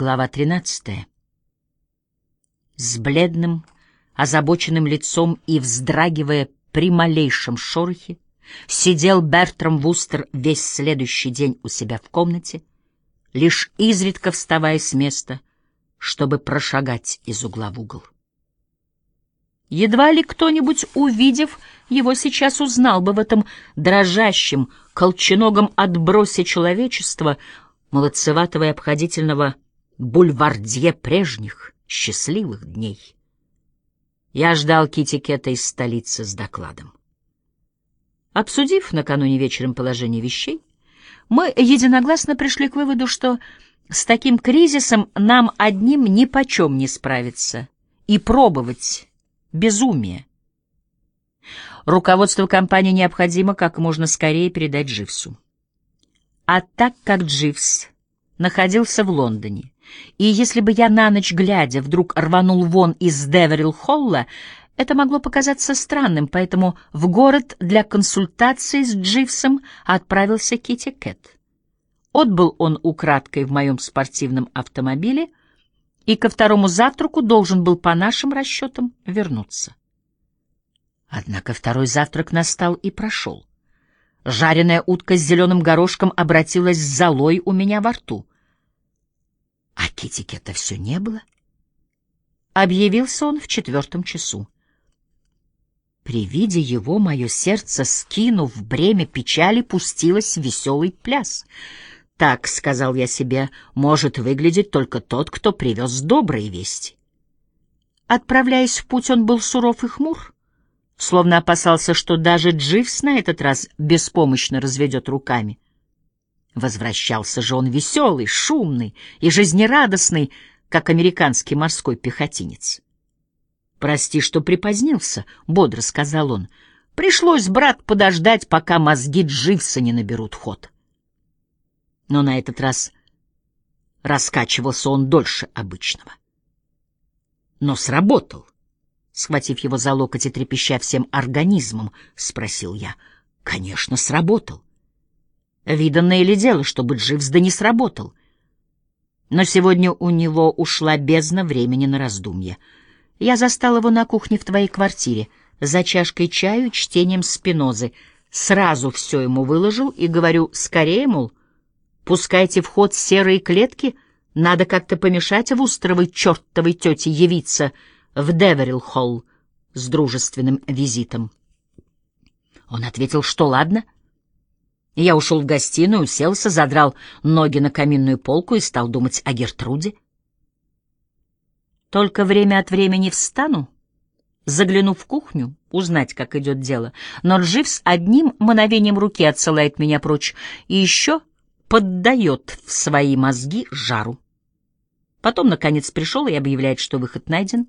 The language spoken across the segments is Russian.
Глава 13. С бледным, озабоченным лицом и вздрагивая при малейшем шорохе, сидел Бертрам Вустер весь следующий день у себя в комнате, лишь изредка вставая с места, чтобы прошагать из угла в угол. Едва ли кто-нибудь, увидев его, сейчас узнал бы в этом дрожащем, колченогом отбросе человечества, молодцеватого и обходительного бульвардье прежних счастливых дней. Я ждал Китикета из столицы с докладом. Обсудив накануне вечером положение вещей, мы единогласно пришли к выводу, что с таким кризисом нам одним ни почем не справиться и пробовать безумие. Руководство компании необходимо как можно скорее передать Дживсу. А так как Дживс находился в Лондоне, и если бы я на ночь глядя вдруг рванул вон из Деверилл-Холла, это могло показаться странным, поэтому в город для консультации с Дживсом отправился Китти Кэт. Отбыл он украдкой в моем спортивном автомобиле и ко второму завтраку должен был по нашим расчетам вернуться. Однако второй завтрак настал и прошел. Жареная утка с зеленым горошком обратилась с золой у меня во рту. А Китикета все не было. Объявился он в четвертом часу. При виде его мое сердце, скинув бремя печали, пустилось в веселый пляс. Так, — сказал я себе, — может выглядеть только тот, кто привез добрые вести. Отправляясь в путь, он был суров и хмур, словно опасался, что даже Дживс на этот раз беспомощно разведет руками. Возвращался же он веселый, шумный и жизнерадостный, как американский морской пехотинец. «Прости, что припозднился», — бодро сказал он. «Пришлось, брат, подождать, пока мозги Дживса не наберут ход». Но на этот раз раскачивался он дольше обычного. Но сработал. Схватив его за локоть и трепеща всем организмом, спросил я. Конечно, сработал. Виданное ли дело, чтобы Дживс да не сработал? Но сегодня у него ушла бездна времени на раздумье. Я застал его на кухне в твоей квартире, за чашкой чаю, чтением Спинозы. Сразу все ему выложил и говорю, скорее, мол, пускайте в ход серые клетки, надо как-то помешать Вустровой чертовой тете явиться в Деверилл-холл с дружественным визитом. Он ответил, что ладно — я ушел в гостиную, уселся, задрал ноги на каминную полку и стал думать о Гертруде. Только время от времени встану, загляну в кухню, узнать, как идет дело, но Дживс одним мановением руки отсылает меня прочь и еще поддает в свои мозги жару. Потом, наконец, пришел и объявляет, что выход найден.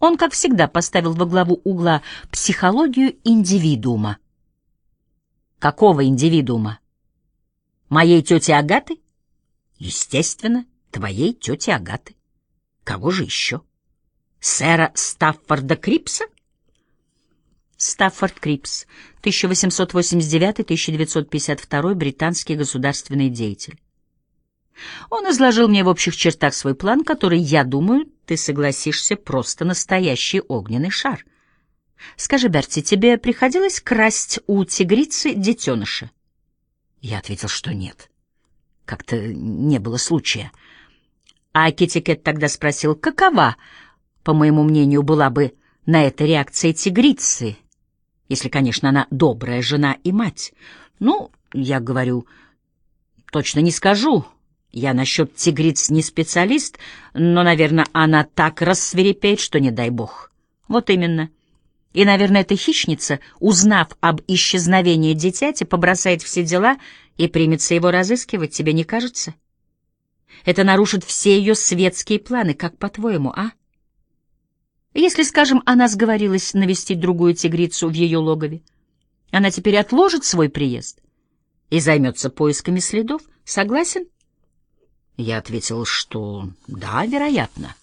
Он, как всегда, поставил во главу угла психологию индивидуума. Какого индивидуума? Моей тети Агаты? Естественно, твоей тети Агаты. Кого же еще? Сэра Стаффорда Крипса? Стаффорд Крипс, 1889-1952, британский государственный деятель. Он изложил мне в общих чертах свой план, который, я думаю, ты согласишься, просто настоящий огненный шар — Скажи, Берти, тебе приходилось красть у тигрицы детеныша? Я ответил, что нет. Как-то не было случая. А Китекэт тогда спросил, какова, по моему мнению, была бы на это реакция тигрицы, если, конечно, она добрая жена и мать. Ну, я говорю, точно не скажу. Я насчет тигриц не специалист, но, наверное, она так рассверепеет, что не дай бог. Вот именно. И, наверное, эта хищница, узнав об исчезновении дитяти, побросает все дела и примется его разыскивать, тебе не кажется? Это нарушит все ее светские планы, как по-твоему, а? Если, скажем, она сговорилась навестить другую тигрицу в ее логове, она теперь отложит свой приезд и займется поисками следов. Согласен? Я ответил, что да, вероятно.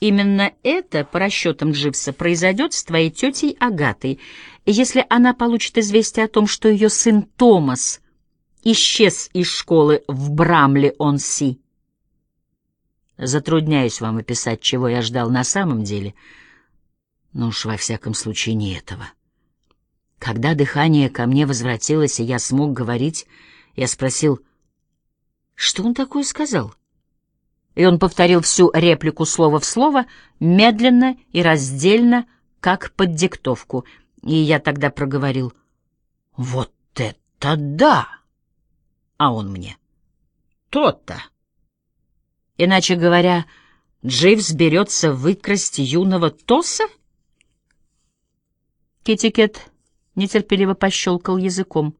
Именно это, по расчетам Дживса, произойдет с твоей тетей Агатой, если она получит известие о том, что ее сын Томас исчез из школы в Брамле-он-Си. Затрудняюсь вам описать, чего я ждал на самом деле, но уж во всяком случае не этого. Когда дыхание ко мне возвратилось, и я смог говорить, я спросил, что он такое сказал? И он повторил всю реплику слово в слово, медленно и раздельно, как под диктовку. И я тогда проговорил, «Вот это да!» А он мне, «То-то!» Иначе говоря, Дживс берется выкрасть юного Тоса? Китикет нетерпеливо пощелкал языком.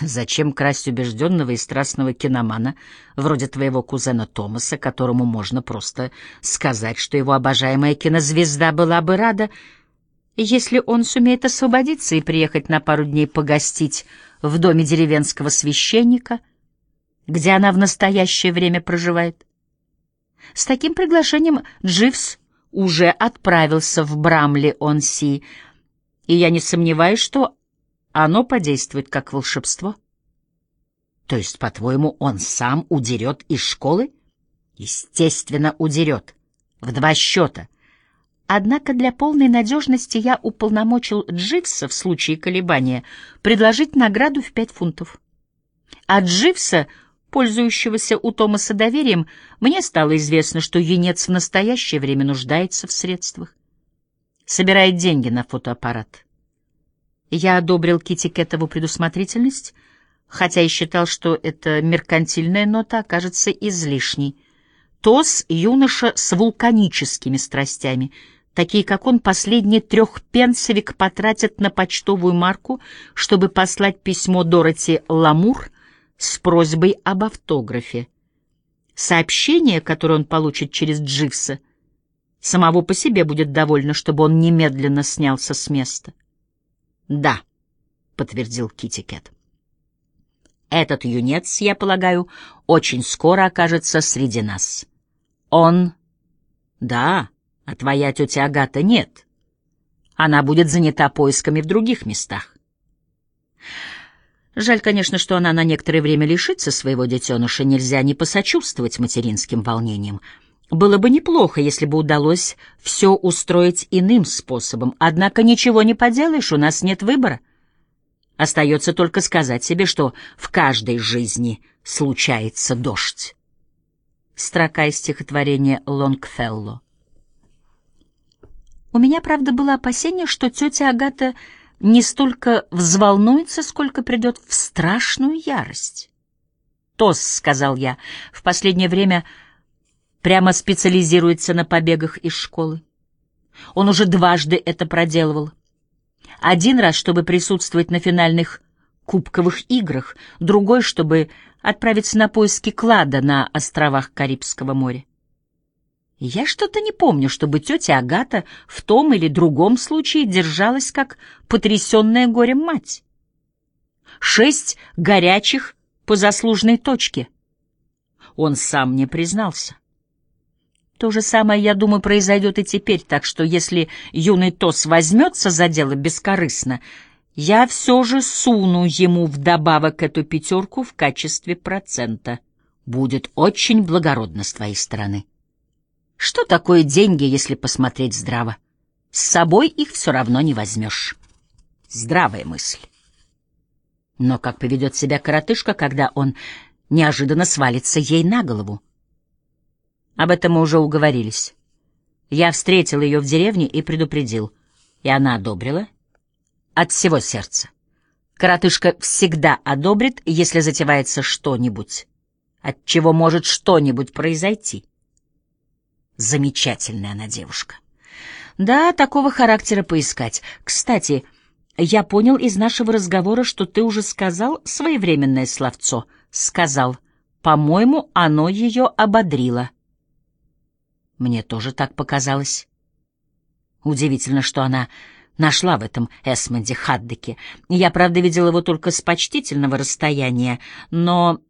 Зачем красть убежденного и страстного киномана, вроде твоего кузена Томаса, которому можно просто сказать, что его обожаемая кинозвезда была бы рада, если он сумеет освободиться и приехать на пару дней погостить в доме деревенского священника, где она в настоящее время проживает? С таким приглашением Дживс уже отправился в Брамли-он-Си, и я не сомневаюсь, что оно подействует как волшебство. То есть, по-твоему, он сам удерет из школы? Естественно, удерет. В два счета. Однако для полной надежности я уполномочил Дживса в случае колебания предложить награду в пять фунтов. А Дживса, пользующегося у Томаса доверием, мне стало известно, что юнец в настоящее время нуждается в средствах собирает деньги на фотоаппарат. Я одобрил Кити Кэтову предусмотрительность, хотя и считал, что эта меркантильная нота окажется излишней. Тос — юноша с вулканическими страстями, такие как он последний трехпенсовик потратят на почтовую марку, чтобы послать письмо Дороти Ламур с просьбой об автографе. Сообщение, которое он получит через Дживса — Самого по себе будет довольно, чтобы он немедленно снялся с места. «Да», — подтвердил Китти Кэт. «Этот юнец, я полагаю, очень скоро окажется среди нас. Он...» «Да, а твоя тетя Агата нет. Она будет занята поисками в других местах». Жаль, конечно, что она на некоторое время лишится своего детеныша, нельзя не посочувствовать материнским волнениям. Было бы неплохо, если бы удалось все устроить иным способом, однако ничего не поделаешь, у нас нет выбора. Остается только сказать себе, что в каждой жизни случается дождь. Строка из стихотворения Лонгфелло. У меня, правда, было опасение, что тетя Агата не столько взволнуется, сколько придет в страшную ярость. «Тос», — сказал я, — «в последнее время...» прямо специализируется на побегах из школы. Он уже дважды это проделывал. Один раз, чтобы присутствовать на финальных кубковых играх, другой, чтобы отправиться на поиски клада на островах Карибского моря. Я что-то не помню, чтобы тетя Агата в том или другом случае держалась как потрясенная горем мать. Шесть горячих по заслуженной точке. Он сам мне признался. То же самое, я думаю, произойдет и теперь, так что если юный Тос возьмется за дело бескорыстно, я все же суну ему вдобавок эту пятерку в качестве процента. Будет очень благородно с твоей стороны. Что такое деньги, если посмотреть здраво? С собой их все равно не возьмешь. Здравая мысль. Но как поведет себя коротышка, когда он неожиданно свалится ей на голову? Об этом мы уже уговорились. Я встретил ее в деревне и предупредил. И она одобрила. От всего сердца. Коротышка всегда одобрит, если затевается что-нибудь, от чего может что-нибудь произойти. Замечательная она девушка. Да, такого характера поискать. Кстати, я понял из нашего разговора, что ты уже сказал своевременное словцо. Сказал. По-моему, оно ее ободрило. Мне тоже так показалось. Удивительно, что она нашла в этом Эсмонде Хаддеке. Я, правда, видел его только с почтительного расстояния, но,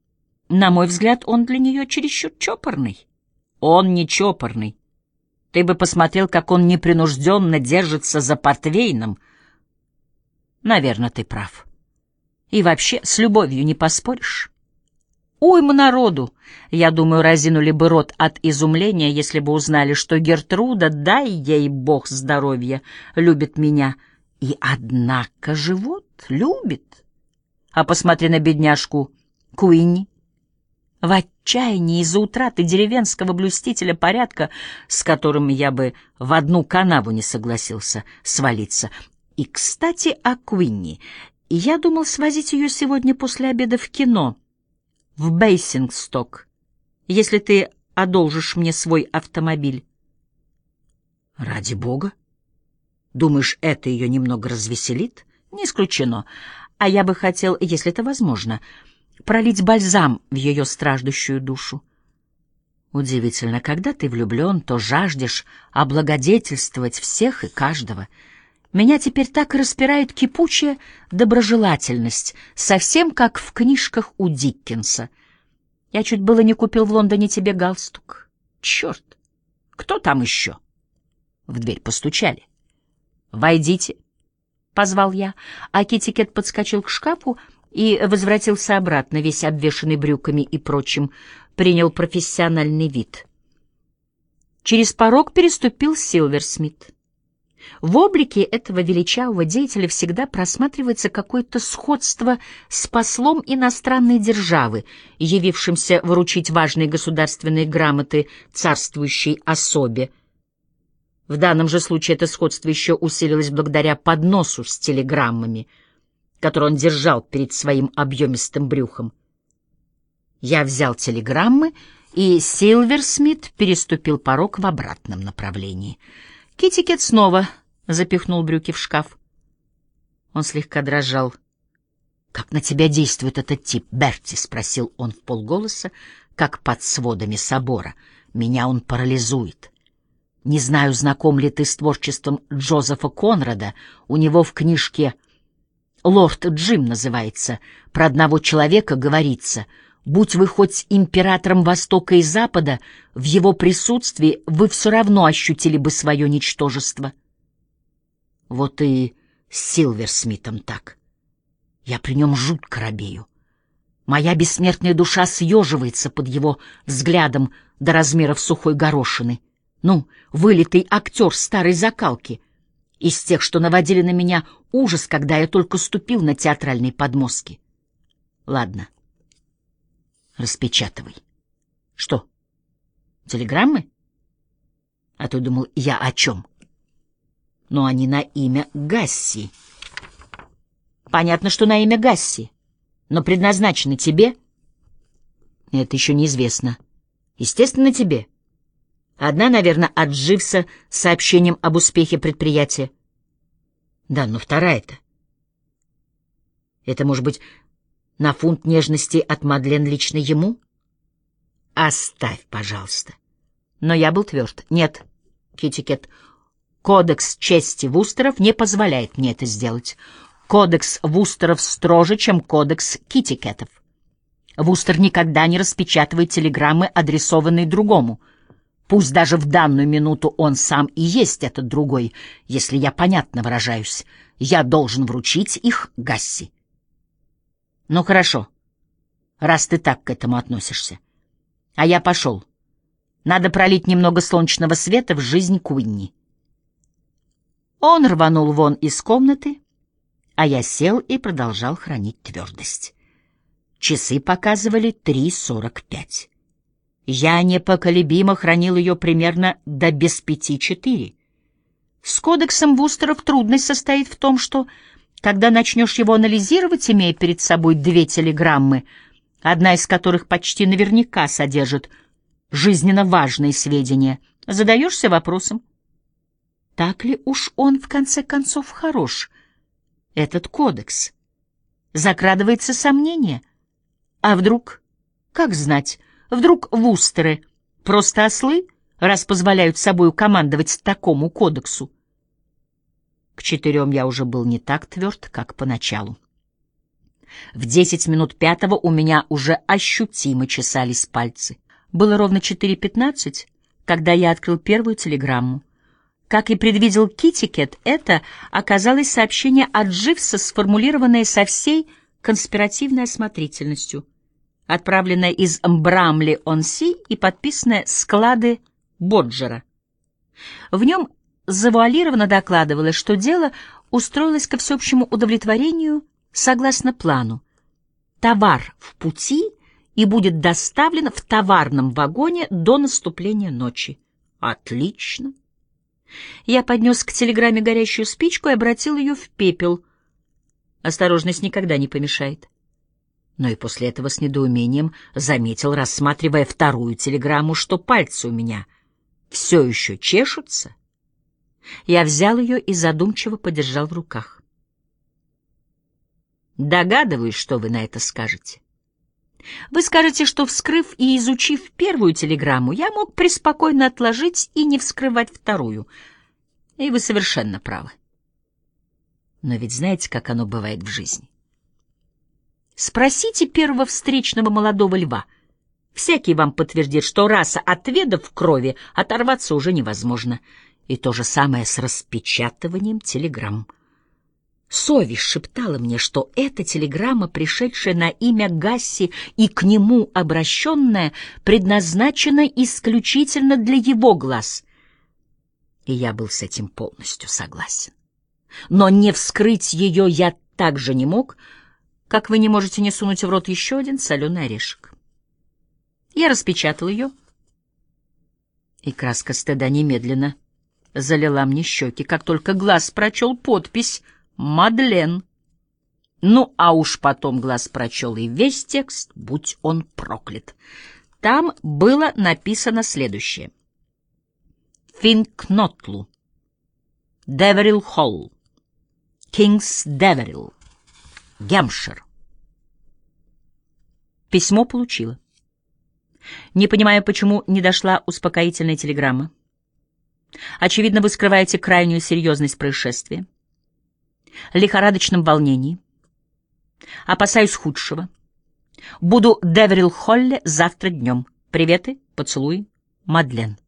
на мой взгляд, он для нее чересчур чопорный. Он не чопорный. Ты бы посмотрел, как он непринужденно держится за портвейном. Наверное, ты прав. И вообще, с любовью не поспоришь. Уйма народу, я думаю, разинули бы рот от изумления, если бы узнали, что Гертруда, дай ей бог здоровья, любит меня. И однако живот любит. А посмотри на бедняжку Куинни. В отчаянии из-за утраты деревенского блюстителя порядка, с которым я бы в одну канаву не согласился свалиться. И, кстати, о Куинни. Я думал свозить ее сегодня после обеда в кино, в Бейсингсток, если ты одолжишь мне свой автомобиль. Ради бога. Думаешь, это ее немного развеселит? Не исключено. А я бы хотел, если это возможно, пролить бальзам в ее страждущую душу. Удивительно, когда ты влюблен, то жаждешь облагодетельствовать всех и каждого — меня теперь так распирает кипучая доброжелательность, совсем как в книжках у Диккенса. Я чуть было не купил в Лондоне тебе галстук. Черт! Кто там еще? В дверь постучали. «Войдите», — позвал я, а Китикет подскочил к шкафу и возвратился обратно, весь обвешанный брюками и прочим, принял профессиональный вид. Через порог переступил Силверсмит. В облике этого величавого деятеля всегда просматривается какое-то сходство с послом иностранной державы, явившимся вручить важные государственные грамоты царствующей особе. В данном же случае это сходство еще усилилось благодаря подносу с телеграммами, который он держал перед своим объемистым брюхом. Я взял телеграммы, и Силверсмит переступил порог в обратном направлении — Китикет снова запихнул брюки в шкаф. Он слегка дрожал. «Как на тебя действует этот тип, Берти?» — спросил он в полголоса, как под сводами собора. «Меня он парализует. Не знаю, знаком ли ты с творчеством Джозефа Конрада. У него в книжке «Лорд Джим» называется. Про одного человека говорится — Будь вы хоть императором Востока и Запада, в его присутствии вы все равно ощутили бы свое ничтожество. Вот и с Силверсмитом так. Я при нем жутко робею. Моя бессмертная душа съеживается под его взглядом до размеров сухой горошины. Ну, вылитый актер старой закалки, из тех, что наводили на меня ужас, когда я только ступил на театральные подмостки. Ладно. — Распечатывай. Что? Телеграммы? А то думал, я о чем? Но они на имя Гасси. Понятно, что на имя Гасси. Но предназначены тебе? Это еще неизвестно. Естественно, тебе. Одна, наверное, от сообщением об успехе предприятия. Да, но вторая-то. Это, может быть, на фунт нежности от Мадлен лично ему? Оставь, пожалуйста. Но я был тверд. Нет, Китикет, кодекс чести Вустеров не позволяет мне это сделать. Кодекс Вустеров строже, чем кодекс Китикетов. Вустер никогда не распечатывает телеграммы, адресованные другому. Пусть даже в данную минуту он сам и есть этот другой, если я понятно выражаюсь. Я должен вручить их Гасси. Ну хорошо, раз ты так к этому относишься. А я пошел. Надо пролить немного солнечного света в жизнь Куинни. Он рванул вон из комнаты, а я сел и продолжал хранить твердость. Часы показывали 3.45. Я непоколебимо хранил ее примерно до без пяти четыре. С кодексом Вустеров трудность состоит в том, что когда начнешь его анализировать, имея перед собой две телеграммы, одна из которых почти наверняка содержит жизненно важные сведения, задаешься вопросом, так ли уж он в конце концов хорош, этот кодекс? Закрадывается сомнение. А вдруг, как знать, вдруг вустеры просто ослы, раз позволяют собою командовать такому кодексу? К четырем я уже был не так тверд, как поначалу. В десять минут пятого у меня уже ощутимо чесались пальцы. Было ровно четыре пятнадцать, когда я открыл первую телеграмму. Как и предвидел Китикет, это оказалось сообщение от Дживса, сформулированное со всей конспиративной осмотрительностью. отправленная из Брамли-он-Си и подписанная «Склады Боджера». В нем завуалированно докладывалось, что дело устроилось ко всеобщему удовлетворению согласно плану. Товар в пути и будет доставлен в товарном вагоне до наступления ночи. Отлично. Я поднес к телеграмме горящую спичку и обратил ее в пепел. Осторожность никогда не помешает. Но и после этого с недоумением заметил, рассматривая вторую телеграмму, что пальцы у меня все еще чешутся. Я взял ее и задумчиво подержал в руках. Догадываюсь, что вы на это скажете. Вы скажете, что, вскрыв и изучив первую телеграмму, я мог преспокойно отложить и не вскрывать вторую. И вы совершенно правы. Но ведь знаете, как оно бывает в жизни? Спросите первого встречного молодого льва. Всякий вам подтвердит, что раса отведав крови оторваться уже невозможно. И то же самое с распечатыванием телеграмм. Совесть шептала мне, что эта телеграмма, пришедшая на имя Гасси и к нему обращенная, предназначена исключительно для его глаз. И я был с этим полностью согласен. Но не вскрыть ее я также не мог, как вы не можете не сунуть в рот еще один соленый орешек. Я распечатал ее, и краска стыда немедленно залила мне щеки, как только глаз прочел подпись — Мадлен. Ну, а уж потом глаз прочел и весь текст, будь он проклят. Там было написано следующее. Финкнотлу. Деверил Холл. Кингс Деверил. Гемшир. Письмо получила. Не понимаю, почему не дошла успокоительная телеграмма. Очевидно, вы скрываете крайнюю серьезность происшествия лихорадочном волнении. Опасаюсь худшего. Буду Деверил Холле завтра днем. Приветы, поцелуй, Мадлен.